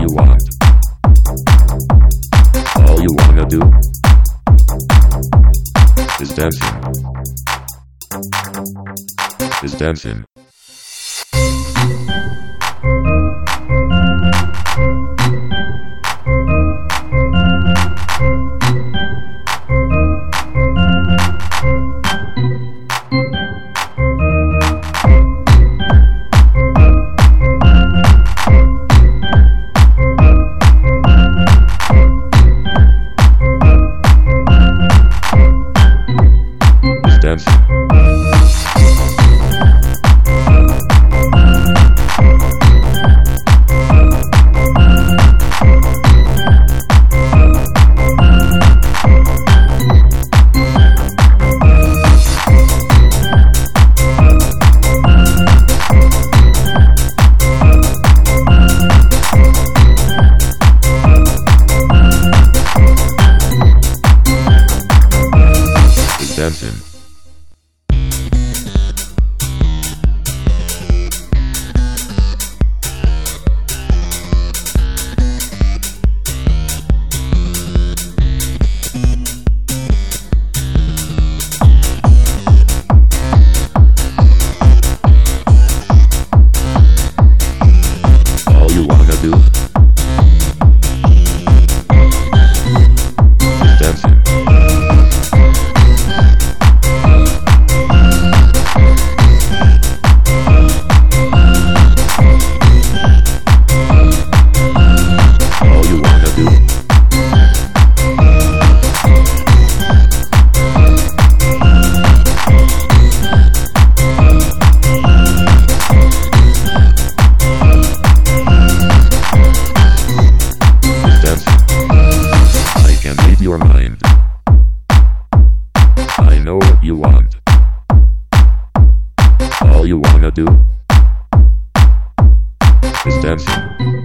All you wanna do is dancing. Is dancing. Is All you wanna do is dancing.